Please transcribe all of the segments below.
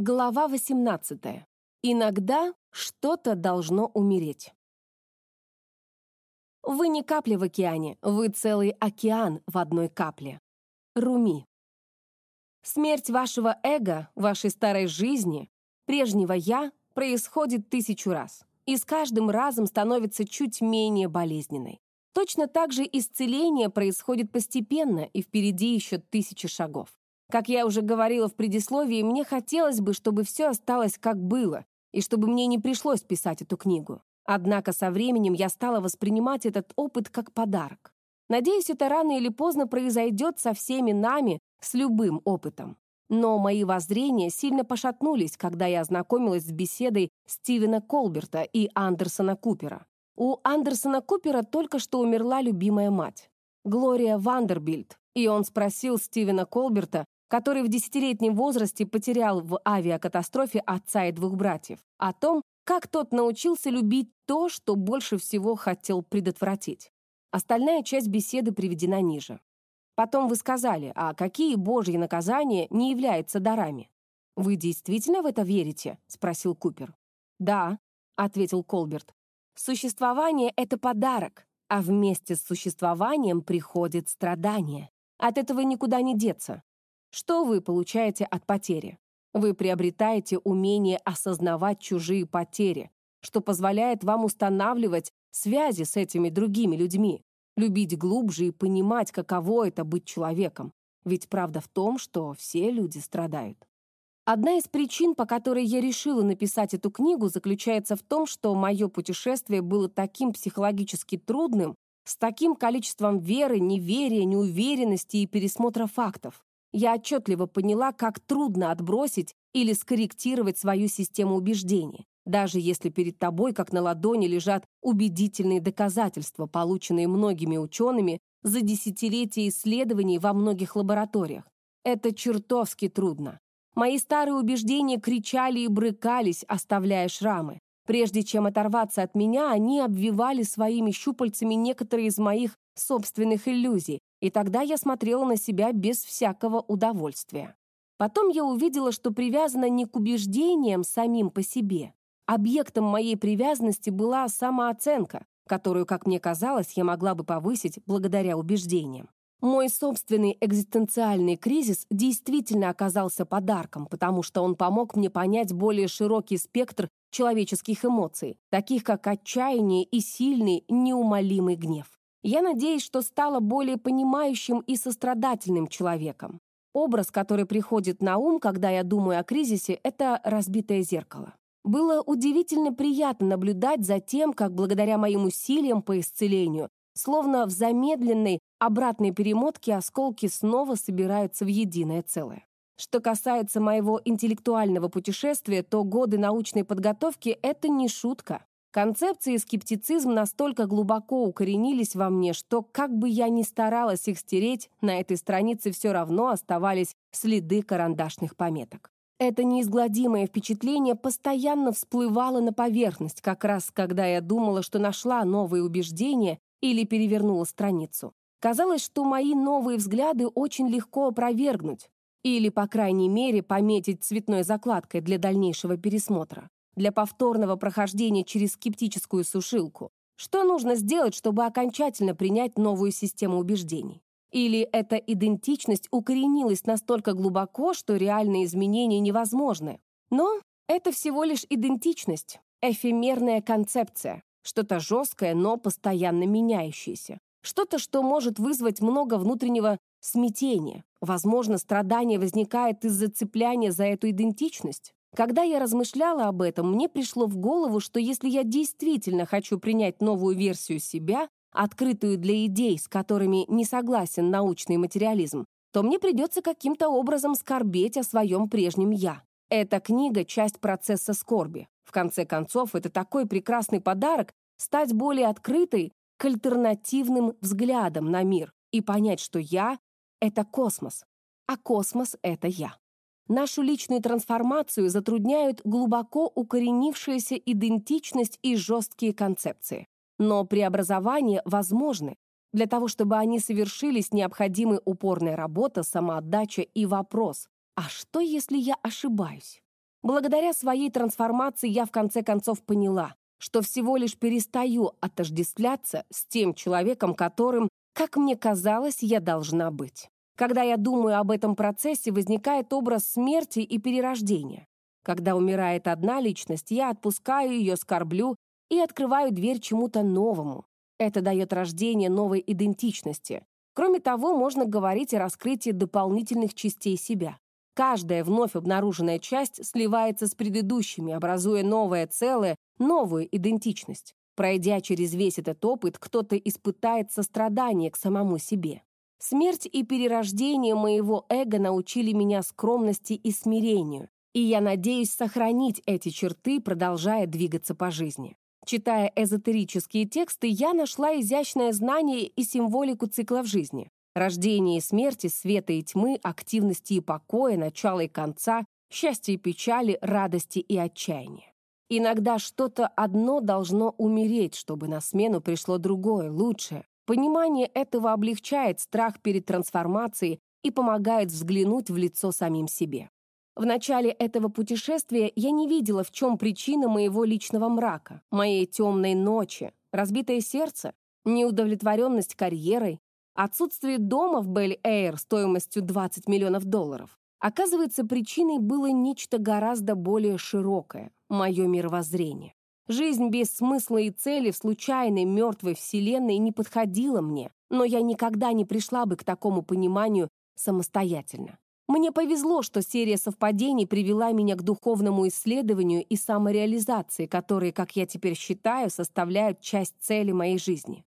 Глава 18. Иногда что-то должно умереть. Вы не капля в океане, вы целый океан в одной капле. Руми. Смерть вашего эго, вашей старой жизни, прежнего «я» происходит тысячу раз, и с каждым разом становится чуть менее болезненной. Точно так же исцеление происходит постепенно, и впереди еще тысячи шагов. Как я уже говорила в предисловии, мне хотелось бы, чтобы все осталось как было, и чтобы мне не пришлось писать эту книгу. Однако со временем я стала воспринимать этот опыт как подарок. Надеюсь, это рано или поздно произойдет со всеми нами, с любым опытом. Но мои воззрения сильно пошатнулись, когда я ознакомилась с беседой Стивена Колберта и Андерсона Купера. У Андерсона Купера только что умерла любимая мать, Глория Вандербильд, и он спросил Стивена Колберта, который в десятилетнем возрасте потерял в авиакатастрофе отца и двух братьев, о том, как тот научился любить то, что больше всего хотел предотвратить. Остальная часть беседы приведена ниже. Потом вы сказали, а какие божьи наказания не являются дарами? «Вы действительно в это верите?» — спросил Купер. «Да», — ответил Колберт. «Существование — это подарок, а вместе с существованием приходит страдание. От этого никуда не деться. Что вы получаете от потери? Вы приобретаете умение осознавать чужие потери, что позволяет вам устанавливать связи с этими другими людьми, любить глубже и понимать, каково это быть человеком. Ведь правда в том, что все люди страдают. Одна из причин, по которой я решила написать эту книгу, заключается в том, что мое путешествие было таким психологически трудным, с таким количеством веры, неверия, неуверенности и пересмотра фактов я отчетливо поняла, как трудно отбросить или скорректировать свою систему убеждений, даже если перед тобой, как на ладони, лежат убедительные доказательства, полученные многими учеными за десятилетия исследований во многих лабораториях. Это чертовски трудно. Мои старые убеждения кричали и брыкались, оставляя шрамы. Прежде чем оторваться от меня, они обвивали своими щупальцами некоторые из моих собственных иллюзий, и тогда я смотрела на себя без всякого удовольствия. Потом я увидела, что привязана не к убеждениям самим по себе. Объектом моей привязанности была самооценка, которую, как мне казалось, я могла бы повысить благодаря убеждениям. Мой собственный экзистенциальный кризис действительно оказался подарком, потому что он помог мне понять более широкий спектр человеческих эмоций, таких как отчаяние и сильный, неумолимый гнев. Я надеюсь, что стала более понимающим и сострадательным человеком. Образ, который приходит на ум, когда я думаю о кризисе, это разбитое зеркало. Было удивительно приятно наблюдать за тем, как благодаря моим усилиям по исцелению, словно в замедленной обратной перемотке осколки снова собираются в единое целое. Что касается моего интеллектуального путешествия, то годы научной подготовки — это не шутка. Концепции и скептицизм настолько глубоко укоренились во мне, что, как бы я ни старалась их стереть, на этой странице все равно оставались следы карандашных пометок. Это неизгладимое впечатление постоянно всплывало на поверхность, как раз когда я думала, что нашла новые убеждения или перевернула страницу. Казалось, что мои новые взгляды очень легко опровергнуть или, по крайней мере, пометить цветной закладкой для дальнейшего пересмотра для повторного прохождения через скептическую сушилку? Что нужно сделать, чтобы окончательно принять новую систему убеждений? Или эта идентичность укоренилась настолько глубоко, что реальные изменения невозможны? Но это всего лишь идентичность, эфемерная концепция, что-то жесткое, но постоянно меняющееся. Что-то, что может вызвать много внутреннего смятения. Возможно, страдание возникает из-за цепляния за эту идентичность. Когда я размышляла об этом, мне пришло в голову, что если я действительно хочу принять новую версию себя, открытую для идей, с которыми не согласен научный материализм, то мне придется каким-то образом скорбеть о своем прежнем «я». Эта книга — часть процесса скорби. В конце концов, это такой прекрасный подарок стать более открытой к альтернативным взглядам на мир и понять, что я — это космос, а космос — это я. Нашу личную трансформацию затрудняют глубоко укоренившаяся идентичность и жесткие концепции. Но преобразования возможны. Для того, чтобы они совершились, необходимы упорная работа, самоотдача и вопрос «А что, если я ошибаюсь?» Благодаря своей трансформации я в конце концов поняла, что всего лишь перестаю отождествляться с тем человеком, которым, как мне казалось, я должна быть. Когда я думаю об этом процессе, возникает образ смерти и перерождения. Когда умирает одна личность, я отпускаю ее, скорблю и открываю дверь чему-то новому. Это дает рождение новой идентичности. Кроме того, можно говорить о раскрытии дополнительных частей себя. Каждая вновь обнаруженная часть сливается с предыдущими, образуя новое целое, новую идентичность. Пройдя через весь этот опыт, кто-то испытает сострадание к самому себе. Смерть и перерождение моего эго научили меня скромности и смирению, и я надеюсь сохранить эти черты, продолжая двигаться по жизни. Читая эзотерические тексты, я нашла изящное знание и символику циклов жизни. Рождение и смерти, света и тьмы, активности и покоя, начала и конца, счастья и печали, радости и отчаяния. Иногда что-то одно должно умереть, чтобы на смену пришло другое, лучшее. Понимание этого облегчает страх перед трансформацией и помогает взглянуть в лицо самим себе. В начале этого путешествия я не видела, в чем причина моего личного мрака, моей темной ночи, разбитое сердце, неудовлетворенность карьерой, Отсутствие дома в Бель-Эйр стоимостью 20 миллионов долларов. Оказывается, причиной было нечто гораздо более широкое — мое мировоззрение. Жизнь без смысла и цели в случайной мертвой вселенной не подходила мне, но я никогда не пришла бы к такому пониманию самостоятельно. Мне повезло, что серия совпадений привела меня к духовному исследованию и самореализации, которые, как я теперь считаю, составляют часть цели моей жизни.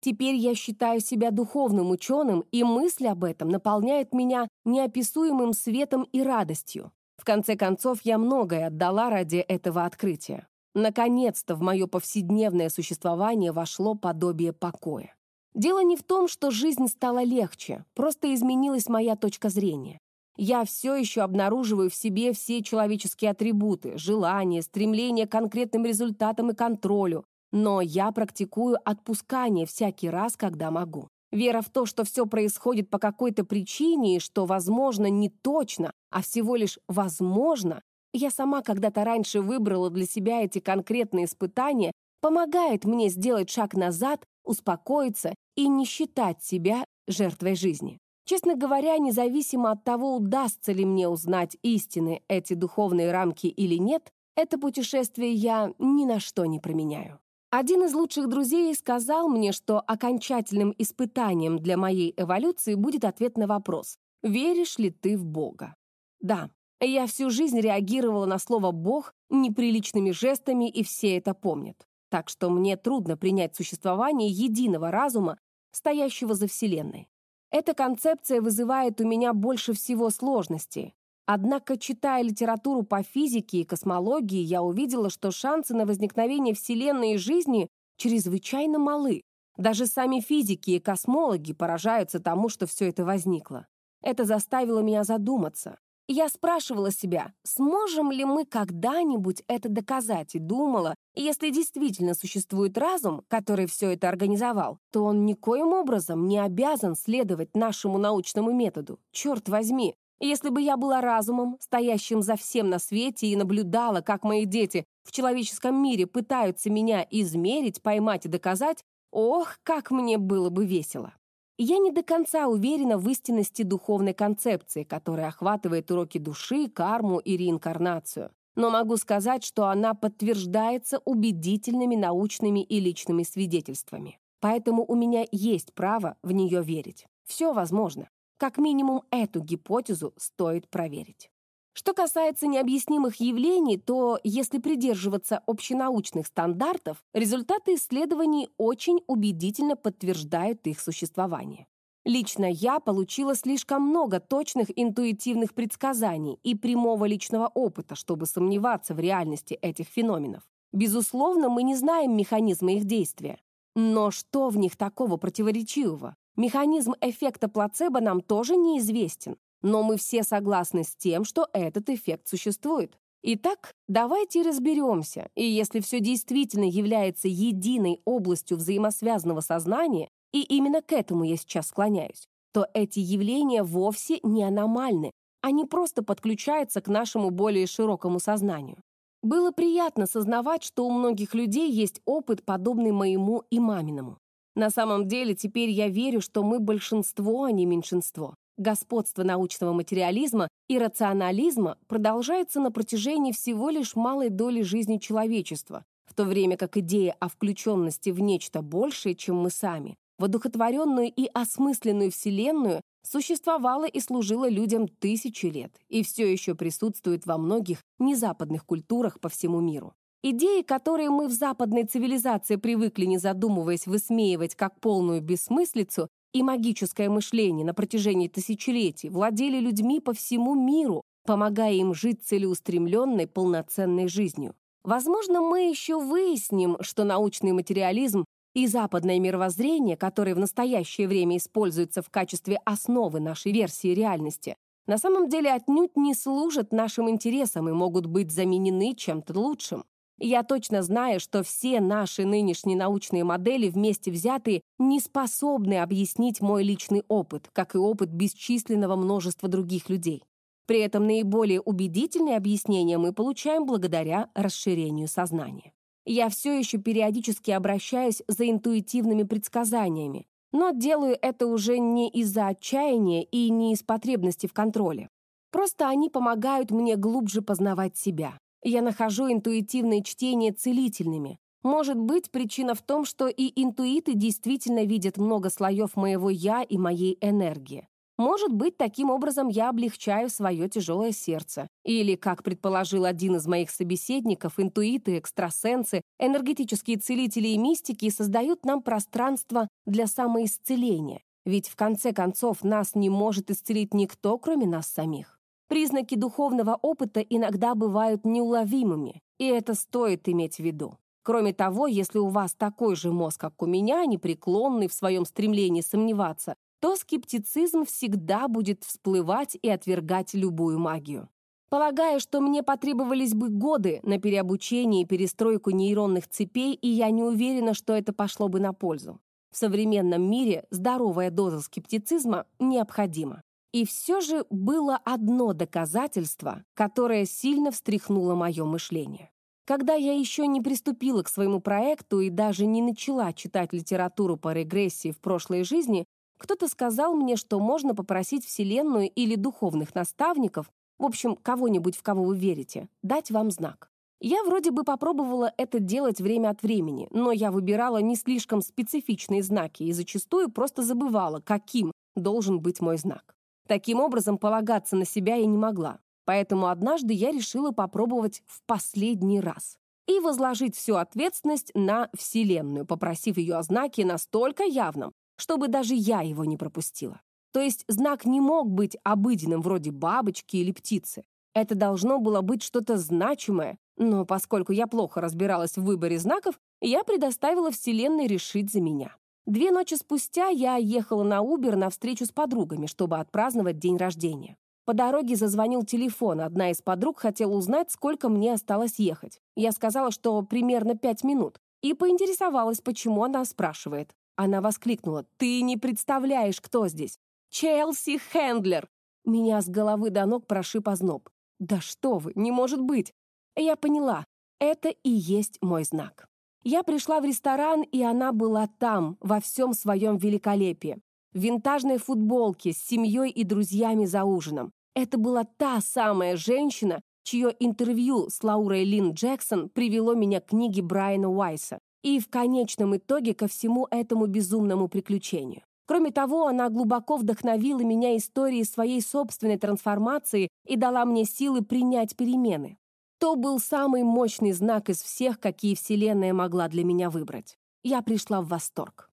Теперь я считаю себя духовным ученым, и мысль об этом наполняет меня неописуемым светом и радостью. В конце концов, я многое отдала ради этого открытия. Наконец-то в мое повседневное существование вошло подобие покоя. Дело не в том, что жизнь стала легче, просто изменилась моя точка зрения. Я все еще обнаруживаю в себе все человеческие атрибуты, желания, стремление к конкретным результатам и контролю, но я практикую отпускание всякий раз, когда могу. Вера в то, что все происходит по какой-то причине и что, возможно, не точно, а всего лишь возможно, я сама когда-то раньше выбрала для себя эти конкретные испытания, помогает мне сделать шаг назад, успокоиться и не считать себя жертвой жизни. Честно говоря, независимо от того, удастся ли мне узнать истины эти духовные рамки или нет, это путешествие я ни на что не променяю. Один из лучших друзей сказал мне, что окончательным испытанием для моей эволюции будет ответ на вопрос «Веришь ли ты в Бога?» Да, я всю жизнь реагировала на слово «Бог» неприличными жестами, и все это помнят. Так что мне трудно принять существование единого разума, стоящего за Вселенной. Эта концепция вызывает у меня больше всего сложностей, Однако, читая литературу по физике и космологии, я увидела, что шансы на возникновение Вселенной и жизни чрезвычайно малы. Даже сами физики и космологи поражаются тому, что все это возникло. Это заставило меня задуматься. Я спрашивала себя, сможем ли мы когда-нибудь это доказать, и думала, если действительно существует разум, который все это организовал, то он никоим образом не обязан следовать нашему научному методу. Черт возьми, если бы я была разумом, стоящим за всем на свете, и наблюдала, как мои дети в человеческом мире пытаются меня измерить, поймать и доказать, ох, как мне было бы весело. Я не до конца уверена в истинности духовной концепции, которая охватывает уроки души, карму и реинкарнацию. Но могу сказать, что она подтверждается убедительными научными и личными свидетельствами. Поэтому у меня есть право в нее верить. Все возможно. Как минимум эту гипотезу стоит проверить. Что касается необъяснимых явлений, то если придерживаться общенаучных стандартов, результаты исследований очень убедительно подтверждают их существование. Лично я получила слишком много точных интуитивных предсказаний и прямого личного опыта, чтобы сомневаться в реальности этих феноменов. Безусловно, мы не знаем механизмы их действия. Но что в них такого противоречивого? Механизм эффекта плацебо нам тоже неизвестен, но мы все согласны с тем, что этот эффект существует. Итак, давайте разберемся, и если все действительно является единой областью взаимосвязанного сознания, и именно к этому я сейчас склоняюсь, то эти явления вовсе не аномальны, они просто подключаются к нашему более широкому сознанию. Было приятно сознавать, что у многих людей есть опыт, подобный моему и маминому. На самом деле, теперь я верю, что мы большинство, а не меньшинство. Господство научного материализма и рационализма продолжается на протяжении всего лишь малой доли жизни человечества, в то время как идея о включенности в нечто большее, чем мы сами, в одухотворенную и осмысленную Вселенную существовала и служила людям тысячи лет и все еще присутствует во многих незападных культурах по всему миру. Идеи, которые мы в западной цивилизации привыкли, не задумываясь, высмеивать как полную бессмыслицу, и магическое мышление на протяжении тысячелетий владели людьми по всему миру, помогая им жить целеустремленной, полноценной жизнью. Возможно, мы еще выясним, что научный материализм и западное мировоззрение, которое в настоящее время используется в качестве основы нашей версии реальности, на самом деле отнюдь не служат нашим интересам и могут быть заменены чем-то лучшим. Я точно знаю, что все наши нынешние научные модели вместе взятые не способны объяснить мой личный опыт, как и опыт бесчисленного множества других людей. При этом наиболее убедительные объяснения мы получаем благодаря расширению сознания. Я все еще периодически обращаюсь за интуитивными предсказаниями, но делаю это уже не из-за отчаяния и не из потребности в контроле. Просто они помогают мне глубже познавать себя. Я нахожу интуитивные чтения целительными. Может быть, причина в том, что и интуиты действительно видят много слоев моего «я» и моей энергии. Может быть, таким образом я облегчаю свое тяжелое сердце. Или, как предположил один из моих собеседников, интуиты, экстрасенсы, энергетические целители и мистики создают нам пространство для самоисцеления. Ведь в конце концов нас не может исцелить никто, кроме нас самих. Признаки духовного опыта иногда бывают неуловимыми, и это стоит иметь в виду. Кроме того, если у вас такой же мозг, как у меня, непреклонный в своем стремлении сомневаться, то скептицизм всегда будет всплывать и отвергать любую магию. Полагаю, что мне потребовались бы годы на переобучение и перестройку нейронных цепей, и я не уверена, что это пошло бы на пользу. В современном мире здоровая доза скептицизма необходима. И все же было одно доказательство, которое сильно встряхнуло мое мышление. Когда я еще не приступила к своему проекту и даже не начала читать литературу по регрессии в прошлой жизни, кто-то сказал мне, что можно попросить Вселенную или духовных наставников, в общем, кого-нибудь, в кого вы верите, дать вам знак. Я вроде бы попробовала это делать время от времени, но я выбирала не слишком специфичные знаки и зачастую просто забывала, каким должен быть мой знак. Таким образом, полагаться на себя я не могла. Поэтому однажды я решила попробовать в последний раз и возложить всю ответственность на Вселенную, попросив ее о знаке настолько явном, чтобы даже я его не пропустила. То есть знак не мог быть обыденным, вроде бабочки или птицы. Это должно было быть что-то значимое, но поскольку я плохо разбиралась в выборе знаков, я предоставила Вселенной решить за меня. Две ночи спустя я ехала на Убер на встречу с подругами, чтобы отпраздновать день рождения. По дороге зазвонил телефон, одна из подруг хотела узнать, сколько мне осталось ехать. Я сказала, что примерно пять минут, и поинтересовалась, почему она спрашивает. Она воскликнула, «Ты не представляешь, кто здесь! Челси Хендлер!» Меня с головы до ног прошиб озноб. «Да что вы, не может быть!» Я поняла, это и есть мой знак. Я пришла в ресторан, и она была там, во всем своем великолепии. В винтажной футболке, с семьей и друзьями за ужином. Это была та самая женщина, чье интервью с Лаурой Лин Джексон привело меня к книге Брайана Уайса и в конечном итоге ко всему этому безумному приключению. Кроме того, она глубоко вдохновила меня историей своей собственной трансформации и дала мне силы принять перемены. То был самый мощный знак из всех, какие Вселенная могла для меня выбрать. Я пришла в восторг.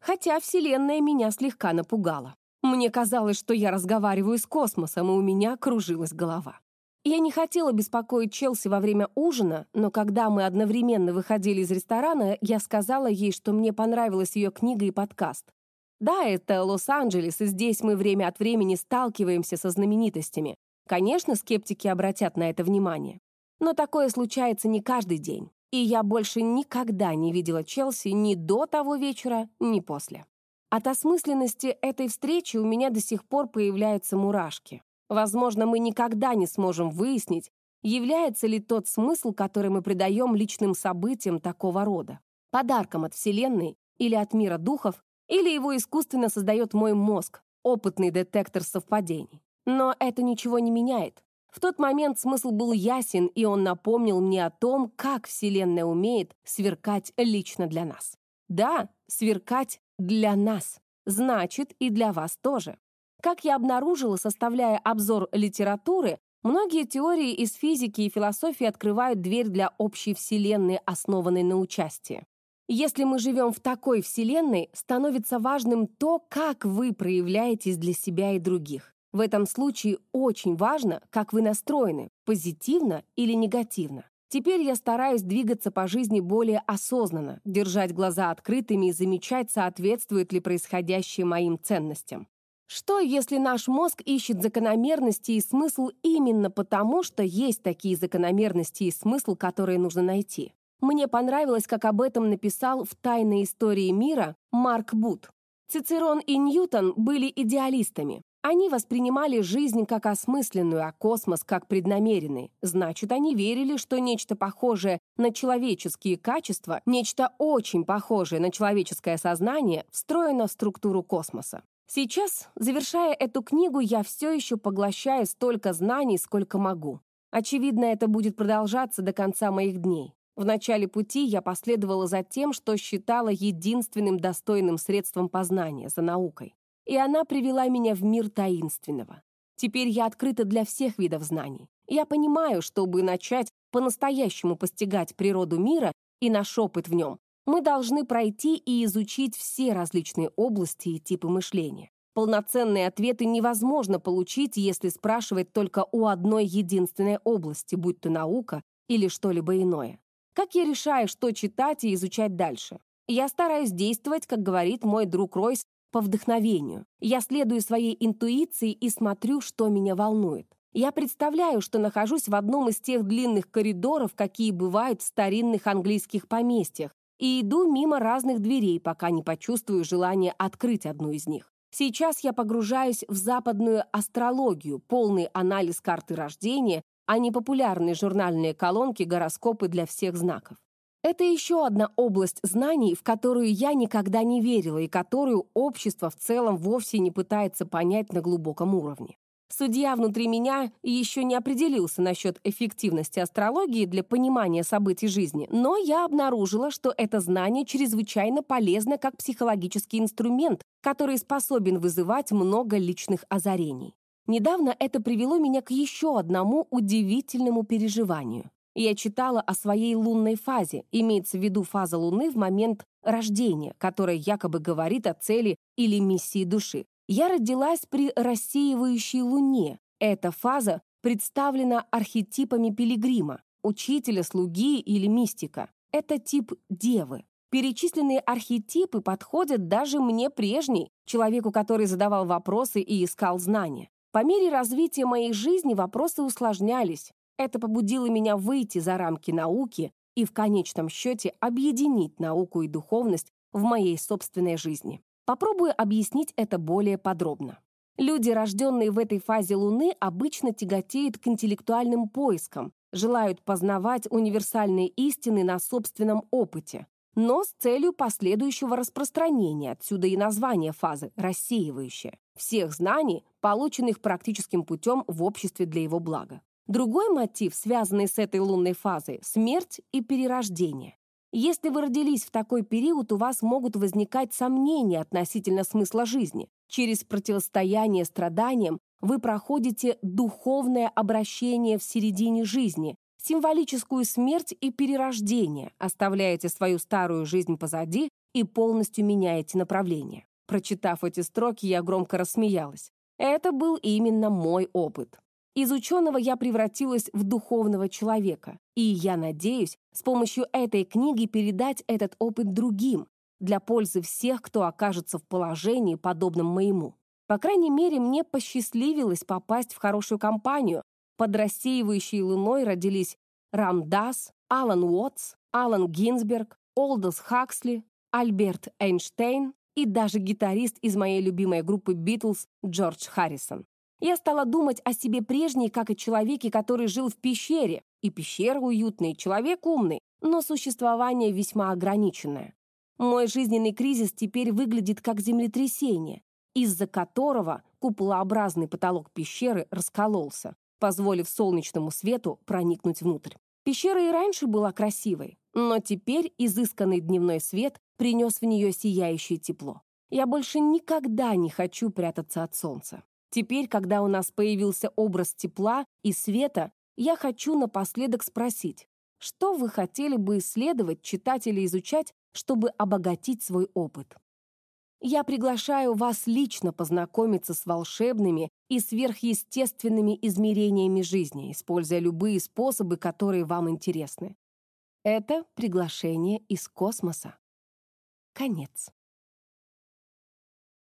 Хотя Вселенная меня слегка напугала. Мне казалось, что я разговариваю с космосом, и у меня кружилась голова. Я не хотела беспокоить Челси во время ужина, но когда мы одновременно выходили из ресторана, я сказала ей, что мне понравилась ее книга и подкаст. Да, это Лос-Анджелес, и здесь мы время от времени сталкиваемся со знаменитостями. Конечно, скептики обратят на это внимание. Но такое случается не каждый день, и я больше никогда не видела Челси ни до того вечера, ни после. От осмысленности этой встречи у меня до сих пор появляются мурашки. Возможно, мы никогда не сможем выяснить, является ли тот смысл, который мы придаем личным событиям такого рода, подарком от Вселенной или от мира духов, или его искусственно создает мой мозг, опытный детектор совпадений. Но это ничего не меняет. В тот момент смысл был ясен, и он напомнил мне о том, как Вселенная умеет сверкать лично для нас. Да, сверкать для нас. Значит, и для вас тоже. Как я обнаружила, составляя обзор литературы, многие теории из физики и философии открывают дверь для общей Вселенной, основанной на участии. Если мы живем в такой Вселенной, становится важным то, как вы проявляетесь для себя и других. В этом случае очень важно, как вы настроены, позитивно или негативно. Теперь я стараюсь двигаться по жизни более осознанно, держать глаза открытыми и замечать, соответствует ли происходящее моим ценностям. Что, если наш мозг ищет закономерности и смысл именно потому, что есть такие закономерности и смысл, которые нужно найти? Мне понравилось, как об этом написал в «Тайной истории мира» Марк Бут. Цицерон и Ньютон были идеалистами. Они воспринимали жизнь как осмысленную, а космос как преднамеренный. Значит, они верили, что нечто похожее на человеческие качества, нечто очень похожее на человеческое сознание, встроено в структуру космоса. Сейчас, завершая эту книгу, я все еще поглощаю столько знаний, сколько могу. Очевидно, это будет продолжаться до конца моих дней. В начале пути я последовала за тем, что считала единственным достойным средством познания, за наукой. И она привела меня в мир таинственного. Теперь я открыта для всех видов знаний. Я понимаю, чтобы начать по-настоящему постигать природу мира и наш опыт в нем, мы должны пройти и изучить все различные области и типы мышления. Полноценные ответы невозможно получить, если спрашивать только у одной единственной области, будь то наука или что-либо иное. Как я решаю, что читать и изучать дальше? Я стараюсь действовать, как говорит мой друг Ройс, по вдохновению. Я следую своей интуиции и смотрю, что меня волнует. Я представляю, что нахожусь в одном из тех длинных коридоров, какие бывают в старинных английских поместьях, и иду мимо разных дверей, пока не почувствую желание открыть одну из них. Сейчас я погружаюсь в западную астрологию, полный анализ карты рождения а не популярные журнальные колонки гороскопы для всех знаков. Это еще одна область знаний, в которую я никогда не верила и которую общество в целом вовсе не пытается понять на глубоком уровне. Судья внутри меня еще не определился насчет эффективности астрологии для понимания событий жизни, но я обнаружила, что это знание чрезвычайно полезно как психологический инструмент, который способен вызывать много личных озарений. Недавно это привело меня к еще одному удивительному переживанию. Я читала о своей лунной фазе, имеется в виду фаза Луны в момент рождения, которая якобы говорит о цели или миссии души. Я родилась при рассеивающей Луне. Эта фаза представлена архетипами пилигрима, учителя, слуги или мистика. Это тип девы. Перечисленные архетипы подходят даже мне прежней, человеку, который задавал вопросы и искал знания. По мере развития моей жизни вопросы усложнялись. Это побудило меня выйти за рамки науки и в конечном счете объединить науку и духовность в моей собственной жизни. Попробую объяснить это более подробно. Люди, рожденные в этой фазе Луны, обычно тяготеют к интеллектуальным поискам, желают познавать универсальные истины на собственном опыте, но с целью последующего распространения, отсюда и название фазы «рассеивающая», всех знаний, полученных практическим путем в обществе для его блага. Другой мотив, связанный с этой лунной фазой – смерть и перерождение. Если вы родились в такой период, у вас могут возникать сомнения относительно смысла жизни. Через противостояние страданиям вы проходите духовное обращение в середине жизни, символическую смерть и перерождение, оставляете свою старую жизнь позади и полностью меняете направление. Прочитав эти строки, я громко рассмеялась. Это был именно мой опыт. Из ученого я превратилась в духовного человека, и я надеюсь с помощью этой книги передать этот опыт другим, для пользы всех, кто окажется в положении, подобном моему. По крайней мере, мне посчастливилось попасть в хорошую компанию, под рассеивающей луной родились Рамдас, Алан Уотс, Алан Гинзберг, Олдос Хаксли, Альберт Эйнштейн и даже гитарист из моей любимой группы Битлз Джордж Харрисон. Я стала думать о себе прежней, как о человеке, который жил в пещере. И пещера уютная, и человек умный, но существование весьма ограниченное. Мой жизненный кризис теперь выглядит как землетрясение, из-за которого куполообразный потолок пещеры раскололся, позволив солнечному свету проникнуть внутрь. Пещера и раньше была красивой, но теперь изысканный дневной свет принес в нее сияющее тепло. Я больше никогда не хочу прятаться от солнца. Теперь, когда у нас появился образ тепла и света, я хочу напоследок спросить, что вы хотели бы исследовать, читать или изучать, чтобы обогатить свой опыт? Я приглашаю вас лично познакомиться с волшебными и сверхъестественными измерениями жизни, используя любые способы, которые вам интересны. Это приглашение из космоса. Конец.